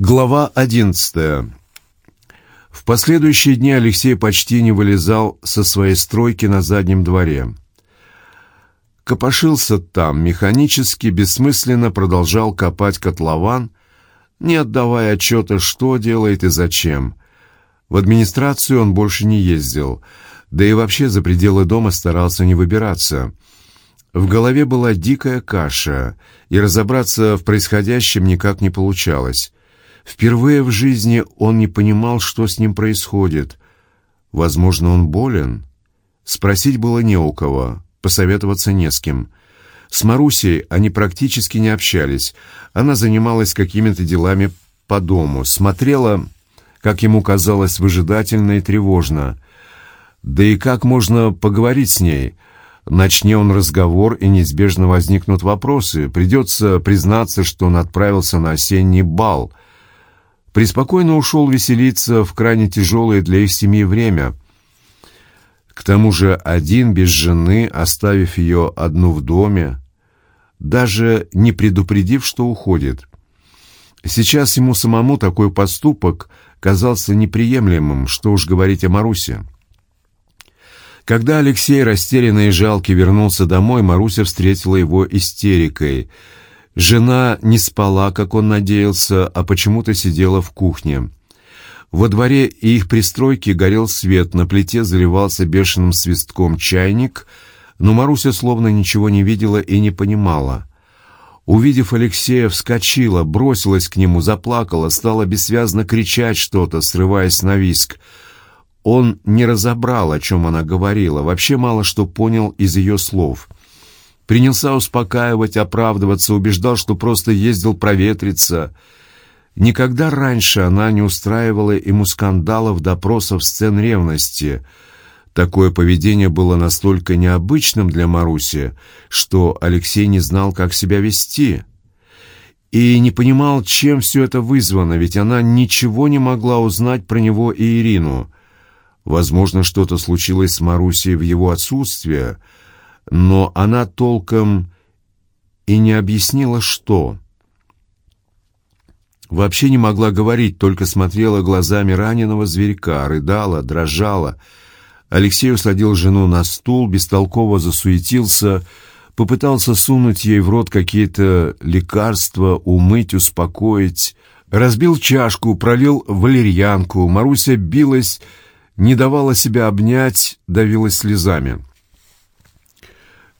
Глава одиннадцатая. В последующие дни Алексей почти не вылезал со своей стройки на заднем дворе. Копошился там, механически, бессмысленно продолжал копать котлован, не отдавая отчета, что делает и зачем. В администрацию он больше не ездил, да и вообще за пределы дома старался не выбираться. В голове была дикая каша, и разобраться в происходящем никак не получалось. Впервые в жизни он не понимал, что с ним происходит. Возможно, он болен? Спросить было не у кого, посоветоваться не с кем. С Марусей они практически не общались. Она занималась какими-то делами по дому, смотрела, как ему казалось, выжидательно и тревожно. Да и как можно поговорить с ней? Начне он разговор, и неизбежно возникнут вопросы. Придется признаться, что он отправился на осенний бал — преспокойно ушел веселиться в крайне тяжелое для их семьи время. К тому же один, без жены, оставив ее одну в доме, даже не предупредив, что уходит. Сейчас ему самому такой поступок казался неприемлемым, что уж говорить о Марусе. Когда Алексей, растерянный и жалкий, вернулся домой, Маруся встретила его истерикой — Жена не спала, как он надеялся, а почему-то сидела в кухне. Во дворе и их пристройки горел свет, на плите заливался бешеным свистком чайник, но Маруся словно ничего не видела и не понимала. Увидев Алексея, вскочила, бросилась к нему, заплакала, стала бессвязно кричать что-то, срываясь на виск. Он не разобрал, о чем она говорила, вообще мало что понял из ее слов — Принялся успокаивать, оправдываться, убеждал, что просто ездил проветриться. Никогда раньше она не устраивала ему скандалов, допросов, сцен ревности. Такое поведение было настолько необычным для Маруси, что Алексей не знал, как себя вести. И не понимал, чем все это вызвано, ведь она ничего не могла узнать про него и Ирину. Возможно, что-то случилось с Марусей в его отсутствие — но она толком и не объяснила, что. Вообще не могла говорить, только смотрела глазами раненого зверька, рыдала, дрожала. Алексей усадил жену на стул, бестолково засуетился, попытался сунуть ей в рот какие-то лекарства, умыть, успокоить. Разбил чашку, пролил валерьянку. Маруся билась, не давала себя обнять, давилась слезами.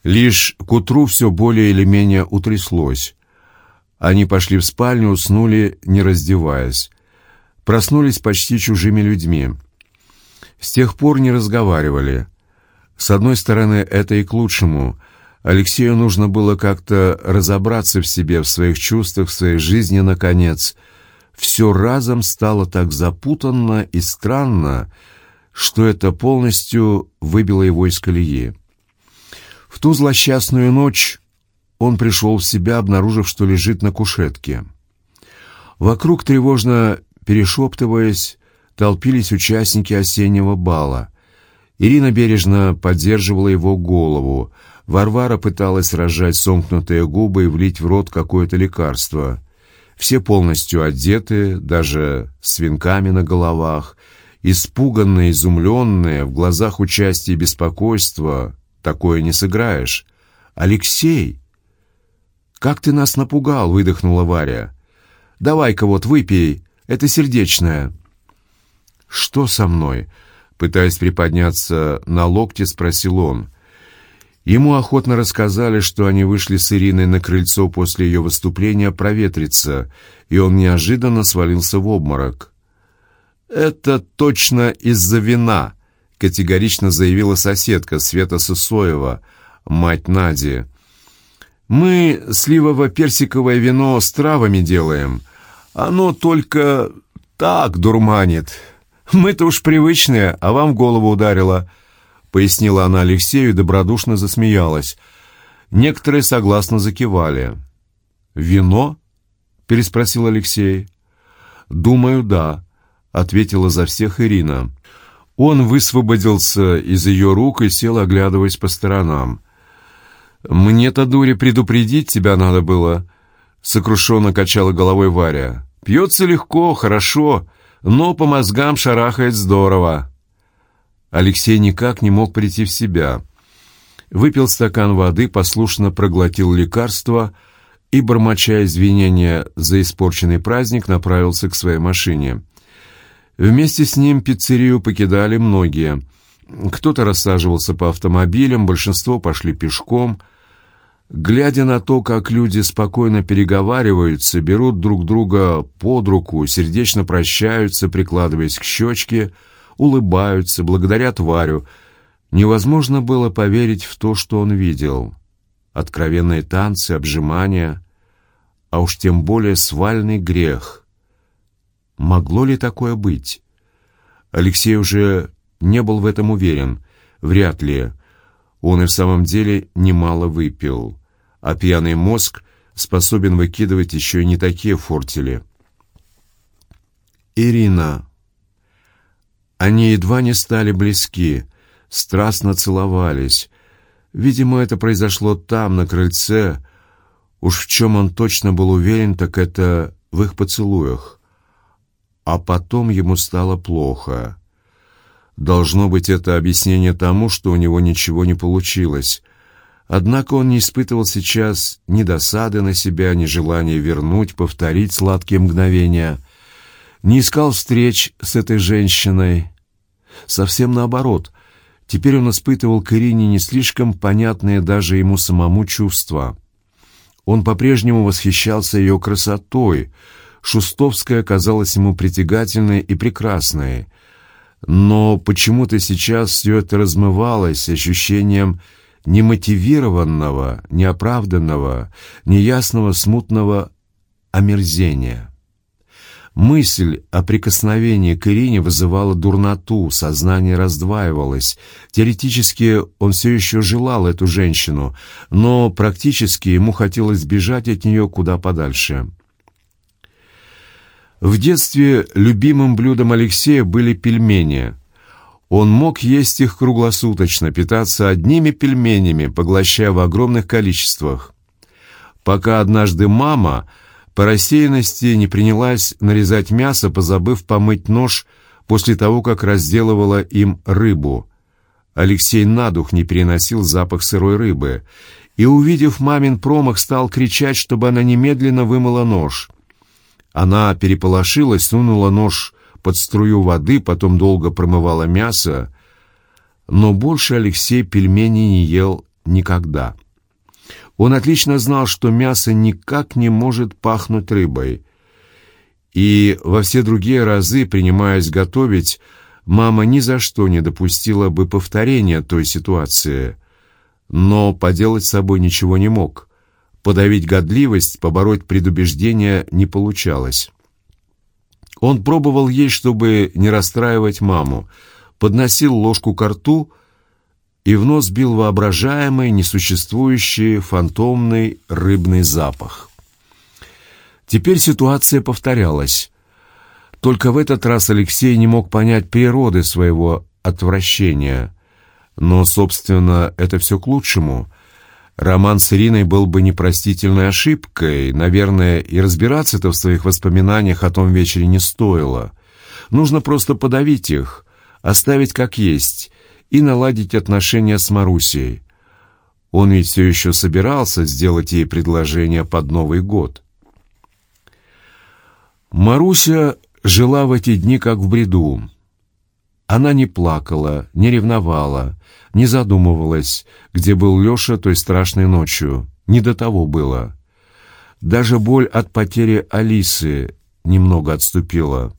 Лишь к утру все более или менее утряслось. Они пошли в спальню, уснули, не раздеваясь. Проснулись почти чужими людьми. С тех пор не разговаривали. С одной стороны, это и к лучшему. Алексею нужно было как-то разобраться в себе, в своих чувствах, в своей жизни, наконец. Все разом стало так запутанно и странно, что это полностью выбило его из колеи. В ту злосчастную ночь он пришел в себя, обнаружив, что лежит на кушетке. Вокруг, тревожно перешептываясь, толпились участники осеннего бала. Ирина бережно поддерживала его голову. Варвара пыталась разжать сомкнутые губы и влить в рот какое-то лекарство. Все полностью одеты, даже с венками на головах, испуганные, изумленные, в глазах участие и беспокойство, Такое не сыграешь. Алексей! Как ты нас напугал, выдохнула Варя. Давай-ка вот выпей, это сердечное. Что со мной? Пытаясь приподняться на локте, спросил он. Ему охотно рассказали, что они вышли с Ириной на крыльцо после ее выступления проветриться, и он неожиданно свалился в обморок. «Это точно из-за вина», категорично заявила соседка Света Сысоева, мать Нади. «Мы сливово-персиковое вино с травами делаем. Оно только так дурманит. Мы-то уж привычные, а вам голову ударило», — пояснила она Алексею и добродушно засмеялась. Некоторые согласно закивали. «Вино?» — переспросил Алексей. «Думаю, да», — ответила за всех Ирина. Он высвободился из ее рук и сел, оглядываясь по сторонам. «Мне-то, дуре, предупредить тебя надо было», — сокрушенно качала головой Варя. Пьется легко, хорошо, но по мозгам шарахает здорово. Алексей никак не мог прийти в себя. Выпил стакан воды, послушно проглотил лекарство и, бормоча извинения за испорченный праздник, направился к своей машине. Вместе с ним пиццерию покидали многие. Кто-то рассаживался по автомобилям, большинство пошли пешком. Глядя на то, как люди спокойно переговариваются, берут друг друга под руку, сердечно прощаются, прикладываясь к щечке, улыбаются, благодарят Варю, невозможно было поверить в то, что он видел. Откровенные танцы, обжимания, а уж тем более свальный грех — Могло ли такое быть? Алексей уже не был в этом уверен. Вряд ли. Он и в самом деле немало выпил. А пьяный мозг способен выкидывать еще и не такие фортели. Ирина. Они едва не стали близки, страстно целовались. Видимо, это произошло там, на крыльце. Уж в чем он точно был уверен, так это в их поцелуях а потом ему стало плохо. Должно быть, это объяснение тому, что у него ничего не получилось. Однако он не испытывал сейчас ни досады на себя, ни желания вернуть, повторить сладкие мгновения. Не искал встреч с этой женщиной. Совсем наоборот. Теперь он испытывал к Ирине не слишком понятные даже ему самому чувства. Он по-прежнему восхищался ее красотой — Шустовская казалась ему притягательной и прекрасной, но почему-то сейчас все это размывалось ощущением немотивированного, неоправданного, неясного, смутного омерзения. Мысль о прикосновении к Ирине вызывала дурноту, сознание раздваивалось. Теоретически он все еще желал эту женщину, но практически ему хотелось бежать от нее куда подальше. В детстве любимым блюдом Алексея были пельмени. Он мог есть их круглосуточно, питаться одними пельменями, поглощая в огромных количествах. Пока однажды мама по рассеянности не принялась нарезать мясо, позабыв помыть нож после того, как разделывала им рыбу. Алексей на дух не переносил запах сырой рыбы и, увидев мамин промах, стал кричать, чтобы она немедленно вымыла нож. Она переполошилась, сунула нож под струю воды, потом долго промывала мясо, но больше Алексей пельмени не ел никогда. Он отлично знал, что мясо никак не может пахнуть рыбой. И во все другие разы, принимаясь готовить, мама ни за что не допустила бы повторения той ситуации. Но поделать с собой ничего не мог. Подавить годливость, побороть предубеждение не получалось. Он пробовал есть, чтобы не расстраивать маму, подносил ложку к рту и в нос бил воображаемый, несуществующий, фантомный рыбный запах. Теперь ситуация повторялась. Только в этот раз Алексей не мог понять природы своего отвращения. Но, собственно, это все к лучшему — Роман с Ириной был бы непростительной ошибкой. Наверное, и разбираться-то в своих воспоминаниях о том вечере не стоило. Нужно просто подавить их, оставить как есть и наладить отношения с Марусей. Он ведь все еще собирался сделать ей предложение под Новый год. Маруся жила в эти дни как в бреду. Она не плакала, не ревновала, не задумывалась, где был Леша той страшной ночью. Не до того было. Даже боль от потери Алисы немного отступила.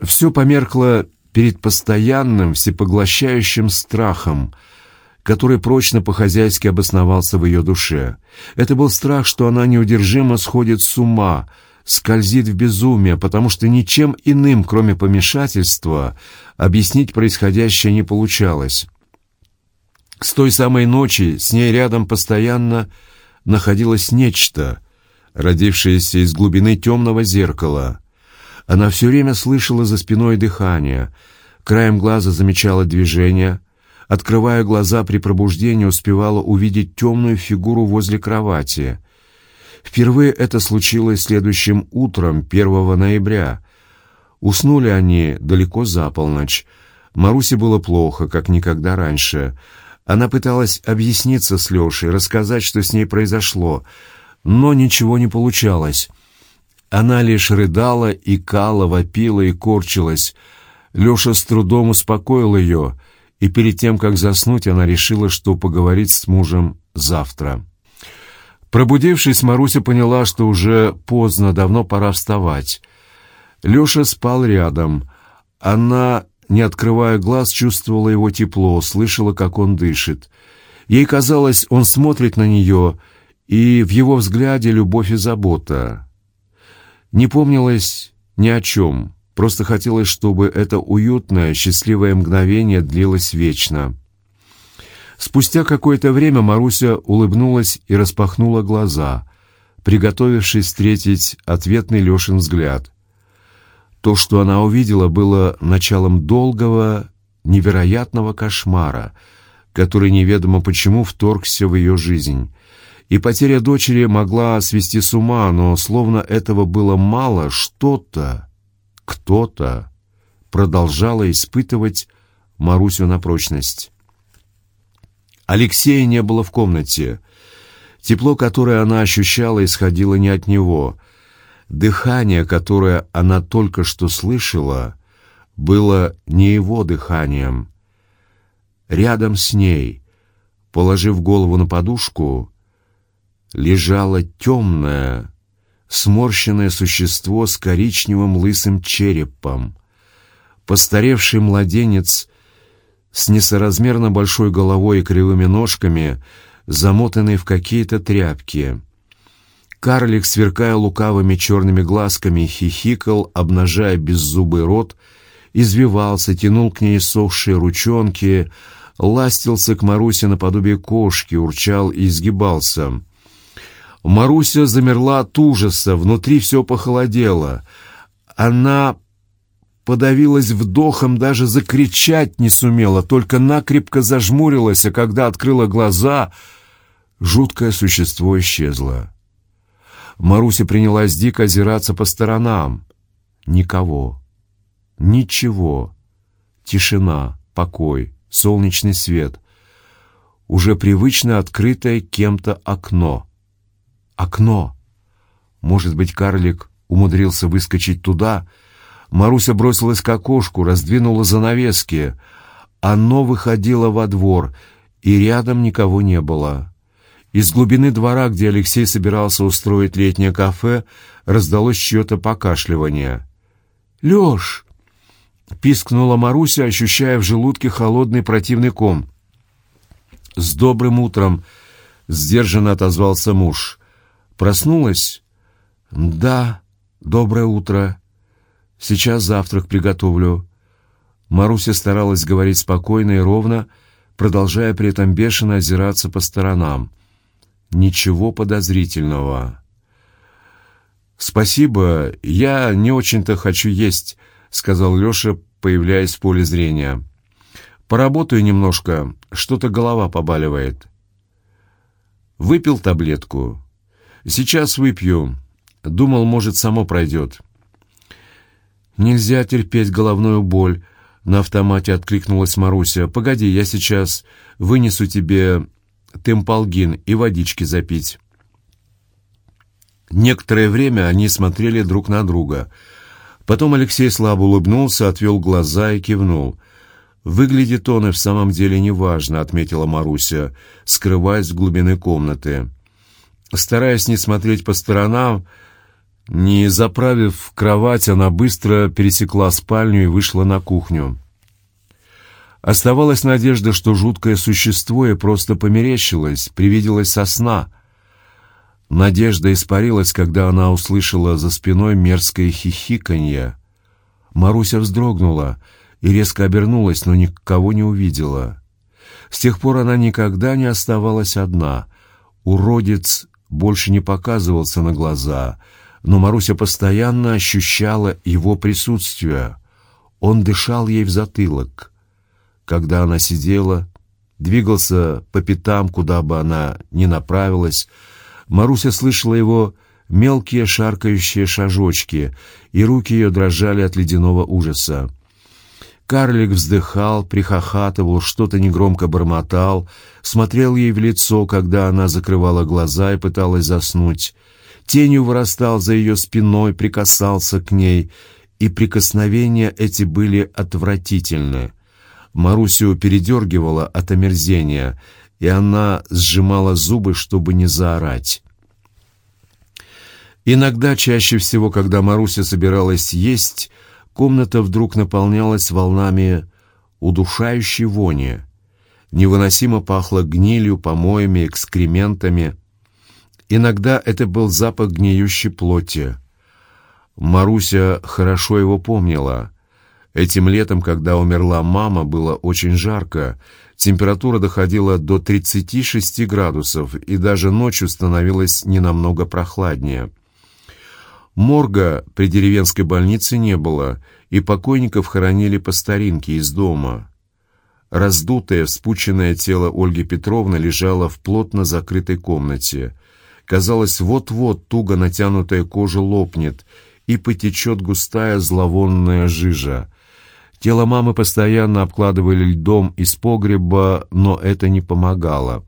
Все померкло перед постоянным, всепоглощающим страхом, который прочно по-хозяйски обосновался в ее душе. Это был страх, что она неудержимо сходит с ума, скользит в безумие, потому что ничем иным, кроме помешательства, объяснить происходящее не получалось. С той самой ночи с ней рядом постоянно находилось нечто, родившееся из глубины темного зеркала. Она все время слышала за спиной дыхание, краем глаза замечала движение, открывая глаза при пробуждении, успевала увидеть темную фигуру возле кровати. Впервые это случилось следующим утром, 1 ноября. Уснули они далеко за полночь. Марусе было плохо, как никогда раньше. Она пыталась объясниться с Лешей, рассказать, что с ней произошло, но ничего не получалось. Она лишь рыдала, икала, вопила и корчилась. Леша с трудом успокоил ее, и перед тем, как заснуть, она решила, что поговорит с мужем завтра. Пробудившись, Маруся поняла, что уже поздно, давно пора вставать. Леша спал рядом. Она, не открывая глаз, чувствовала его тепло, слышала, как он дышит. Ей казалось, он смотрит на нее, и в его взгляде любовь и забота. Не помнилось ни о чем, просто хотелось, чтобы это уютное, счастливое мгновение длилось вечно. Спустя какое-то время Маруся улыбнулась и распахнула глаза, приготовившись встретить ответный Лешин взгляд. То, что она увидела, было началом долгого, невероятного кошмара, который неведомо почему вторгся в ее жизнь — и потеря дочери могла свести с ума, но словно этого было мало, что-то, кто-то продолжало испытывать Марусю на прочность. Алексея не было в комнате. Тепло, которое она ощущала, исходило не от него. Дыхание, которое она только что слышала, было не его дыханием. Рядом с ней, положив голову на подушку, лежало темное, сморщенное существо с коричневым лысым черепом. Постаревший младенец с несоразмерно большой головой и кривыми ножками, замотанный в какие-то тряпки. Карлик, сверкая лукавыми черными глазками, хихикал, обнажая беззубый рот, извивался, тянул к ней сохшие ручонки, ластился к Марусе наподобие кошки, урчал и изгибался — Маруся замерла от ужаса, внутри все похолодело. Она подавилась вдохом, даже закричать не сумела, только накрепко зажмурилась, а когда открыла глаза, жуткое существо исчезло. Маруся принялась дико озираться по сторонам. Никого. Ничего. Тишина, покой, солнечный свет. Уже привычно открытое кем-то окно — окно. Может быть, карлик умудрился выскочить туда? Маруся бросилась к окошку, раздвинула занавески. Оно выходило во двор, и рядом никого не было. Из глубины двора, где Алексей собирался устроить летнее кафе, раздалось чье-то покашливание. «Лёш!» — пискнула Маруся, ощущая в желудке холодный противный ком. «С добрым утром!» — сдержанно отозвался муж. Проснулась? Да, доброе утро. Сейчас завтрак приготовлю. Маруся старалась говорить спокойно и ровно, продолжая при этом бешено озираться по сторонам. Ничего подозрительного. «Спасибо, я не очень-то хочу есть», — сказал Леша, появляясь в поле зрения. «Поработаю немножко, что-то голова побаливает». Выпил таблетку. Сейчас выпью. Думал, может, само пройдет. Нельзя терпеть головную боль. На автомате откликнулась Маруся. Погоди, я сейчас вынесу тебе темпалгин и водички запить. Некоторое время они смотрели друг на друга. Потом Алексей слабо улыбнулся, отвел глаза и кивнул. «Выглядит он и в самом деле неважно», — отметила Маруся, скрываясь в глубины комнаты. Стараясь не смотреть по сторонам, не заправив кровать, она быстро пересекла спальню и вышла на кухню. Оставалась надежда, что жуткое существо и просто померещилось, привиделось со сна. Надежда испарилась, когда она услышала за спиной мерзкое хихиканье. Маруся вздрогнула и резко обернулась, но никого не увидела. С тех пор она никогда не оставалась одна. Уродец больше не показывался на глаза, но Маруся постоянно ощущала его присутствие. Он дышал ей в затылок. Когда она сидела, двигался по пятам, куда бы она ни направилась, Маруся слышала его мелкие шаркающие шажочки, и руки ее дрожали от ледяного ужаса. Карлик вздыхал, прихохатывал, что-то негромко бормотал, смотрел ей в лицо, когда она закрывала глаза и пыталась заснуть. Тенью вырастал за ее спиной, прикасался к ней, и прикосновения эти были отвратительны. Марусю передергивала от омерзения, и она сжимала зубы, чтобы не заорать. Иногда, чаще всего, когда Маруся собиралась есть, комната вдруг наполнялась волнами удушающей вони. Невыносимо пахло гнилью, помоями, экскрементами. Иногда это был запах гниющей плоти. Маруся хорошо его помнила. Этим летом, когда умерла мама, было очень жарко. Температура доходила до 36 градусов, и даже ночью становилось ненамного прохладнее. Морга при деревенской больнице не было, и покойников хоронили по старинке из дома. Раздутое, вспученное тело Ольги Петровны лежало в плотно закрытой комнате. Казалось, вот-вот туго натянутая кожа лопнет, и потечет густая зловонная жижа. Тело мамы постоянно обкладывали льдом из погреба, но это не помогало.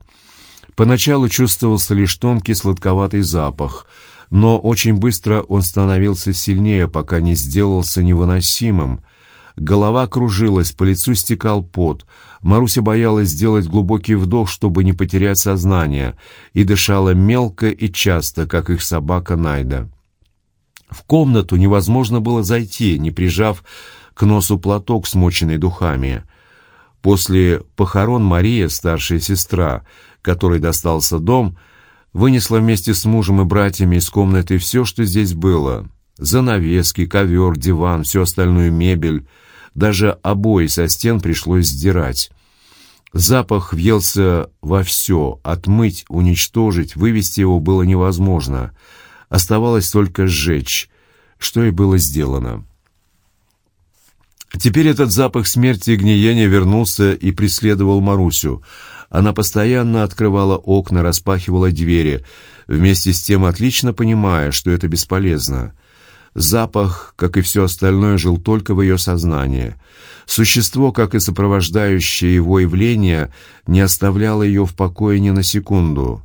Поначалу чувствовался лишь тонкий сладковатый запах — но очень быстро он становился сильнее, пока не сделался невыносимым. Голова кружилась, по лицу стекал пот. Маруся боялась сделать глубокий вдох, чтобы не потерять сознание, и дышала мелко и часто, как их собака Найда. В комнату невозможно было зайти, не прижав к носу платок, смоченный духами. После похорон Мария, старшая сестра, которой достался дом, — вынесла вместе с мужем и братьями из комнаты все, что здесь было. Занавески, ковер, диван, всю остальную мебель. Даже обои со стен пришлось сдирать. Запах въелся во все. Отмыть, уничтожить, вывести его было невозможно. Оставалось только сжечь, что и было сделано. Теперь этот запах смерти и гниения вернулся и преследовал Марусю — она постоянно открывала окна, распахивала двери, вместе с тем отлично понимая, что это бесполезно. Запах, как и все остальное, жил только в ее сознании. Существо, как и сопровождающее его явление, не оставляло ее в покое ни на секунду.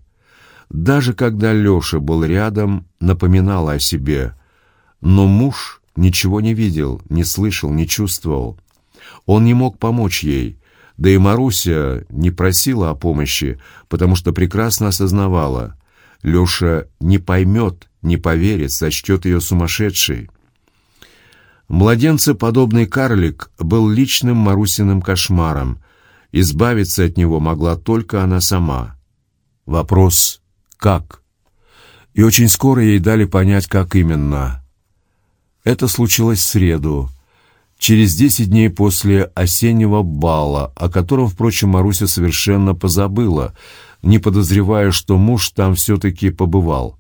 Даже когда Леша был рядом, напоминала о себе. Но муж ничего не видел, не слышал, не чувствовал. Он не мог помочь ей. Да и Маруся не просила о помощи, потому что прекрасно осознавала. Леша не поймет, не поверит, сочтет ее сумасшедшей. Младенцеподобный карлик был личным Марусиным кошмаром. Избавиться от него могла только она сама. Вопрос «как?». И очень скоро ей дали понять, как именно. Это случилось в среду через десять дней после осеннего бала, о котором, впрочем, Маруся совершенно позабыла, не подозревая, что муж там все-таки побывал.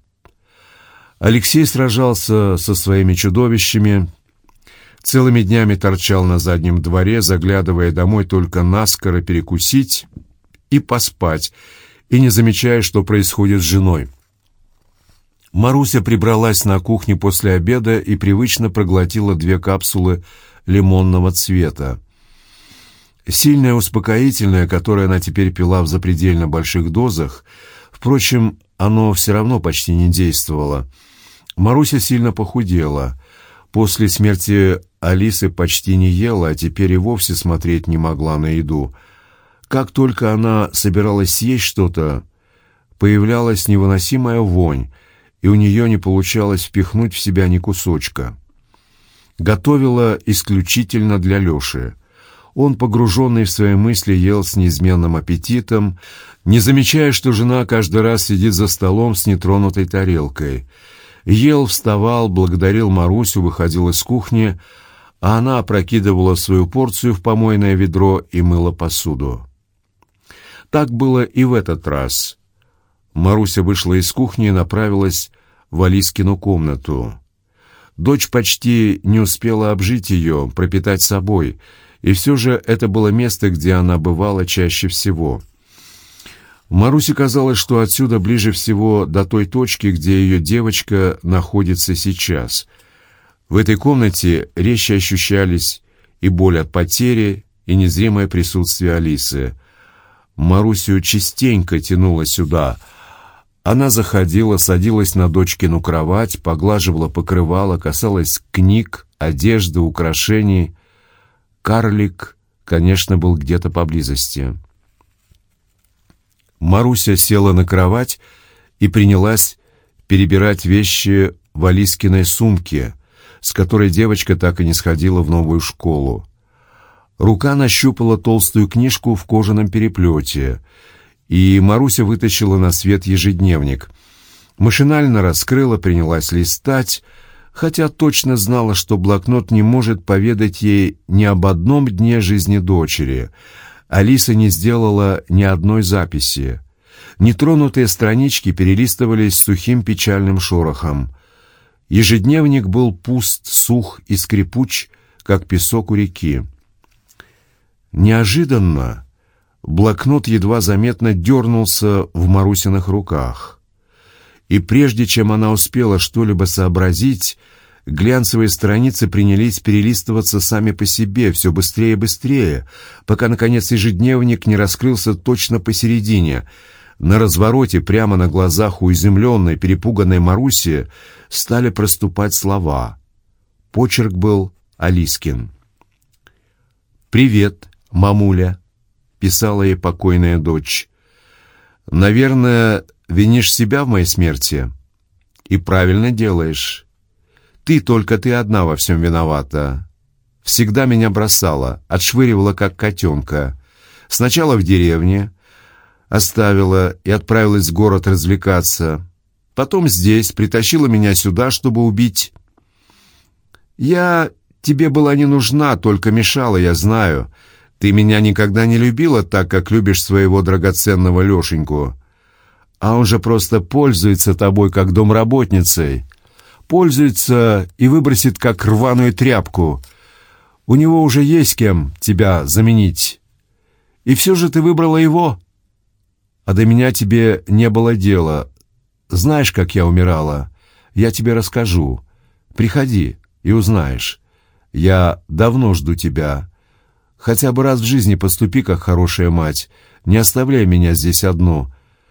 Алексей сражался со своими чудовищами, целыми днями торчал на заднем дворе, заглядывая домой только наскоро перекусить и поспать, и не замечая, что происходит с женой. Маруся прибралась на кухне после обеда и привычно проглотила две капсулы лимонного цвета. Сильное успокоительное, которое она теперь пила в запредельно больших дозах, впрочем, оно все равно почти не действовало. Маруся сильно похудела. После смерти Алисы почти не ела, а теперь и вовсе смотреть не могла на еду. Как только она собиралась съесть что-то, появлялась невыносимая вонь, и у нее не получалось впихнуть в себя ни кусочка готовила исключительно для Леши. Он, погруженный в свои мысли, ел с неизменным аппетитом, не замечая, что жена каждый раз сидит за столом с нетронутой тарелкой. Ел, вставал, благодарил Марусю, выходил из кухни, а она опрокидывала свою порцию в помойное ведро и мыла посуду. Так было и в этот раз. Маруся вышла из кухни и направилась в Алискину комнату. Дочь почти не успела обжить ее, пропитать собой, и все же это было место, где она бывала чаще всего. Марусе казалось, что отсюда ближе всего до той точки, где ее девочка находится сейчас. В этой комнате резче ощущались и боль от потери, и незримое присутствие Алисы. Марусю частенько тянуло сюда. Она заходила, садилась на дочкину кровать, поглаживала покрывало, касалась книг, одежды, украшений. Карлик, конечно, был где-то поблизости. Маруся села на кровать и принялась перебирать вещи в Алискиной сумке, с которой девочка так и не сходила в новую школу. Рука нащупала толстую книжку в кожаном переплете, и Маруся вытащила на свет ежедневник. Машинально раскрыла, принялась листать, хотя точно знала, что блокнот не может поведать ей ни об одном дне жизни дочери — Алиса не сделала ни одной записи. Нетронутые странички перелистывались сухим печальным шорохом. Ежедневник был пуст, сух и скрипуч, как песок у реки. Неожиданно блокнот едва заметно дернулся в Марусиных руках. И прежде чем она успела что-либо сообразить, Глянцевые страницы принялись перелистываться сами по себе, все быстрее и быстрее, пока, наконец, ежедневник не раскрылся точно посередине. На развороте, прямо на глазах у изумленной, перепуганной Маруси, стали проступать слова. Почерк был Алискин. «Привет, мамуля», — писала ей покойная дочь. «Наверное, винишь себя в моей смерти?» «И правильно делаешь». Ты только ты одна во всем виновата. Всегда меня бросала, отшвыривала, как котенка. Сначала в деревне, оставила и отправилась в город развлекаться. Потом здесь, притащила меня сюда, чтобы убить. Я тебе была не нужна, только мешала, я знаю. Ты меня никогда не любила так, как любишь своего драгоценного Лешеньку. А он же просто пользуется тобой, как домработницей пользуется и выбросит как рваную тряпку. У него уже есть кем тебя заменить. И все же ты выбрала его. А до меня тебе не было дела. Знаешь, как я умирала? Я тебе расскажу. Приходи и узнаешь. Я давно жду тебя. Хотя бы раз в жизни поступи, как хорошая мать. Не оставляй меня здесь одну.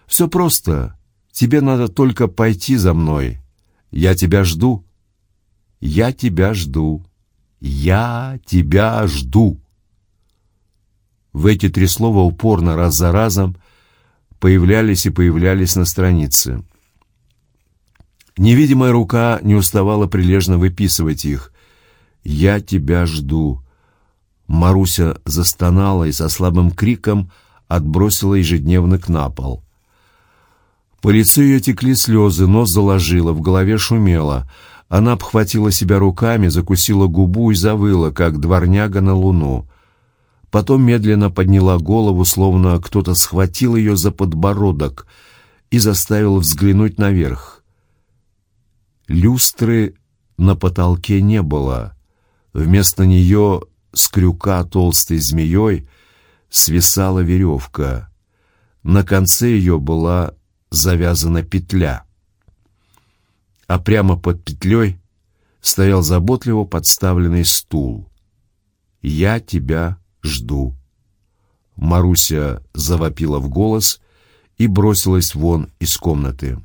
Все просто. Тебе надо только пойти за мной». Я тебя жду. Я тебя жду. Я тебя жду. В эти три слова упорно раз за разом появлялись и появлялись на странице. Невидимая рука не уставала прилежно выписывать их. «Я тебя жду». Маруся застонала и со слабым криком отбросила ежедневник на пол. По лицу ее текли слезы, нос заложила, в голове шумело. Она обхватила себя руками, закусила губу и завыла, как дворняга на луну. Потом медленно подняла голову, словно кто-то схватил ее за подбородок и заставил взглянуть наверх. Люстры на потолке не было. Вместо нее с крюка толстой змеей свисала веревка. На конце ее была завязана петля. А прямо под петлей стоял заботливо подставленный стул. «Я тебя жду». Маруся завопила в голос и бросилась вон из комнаты.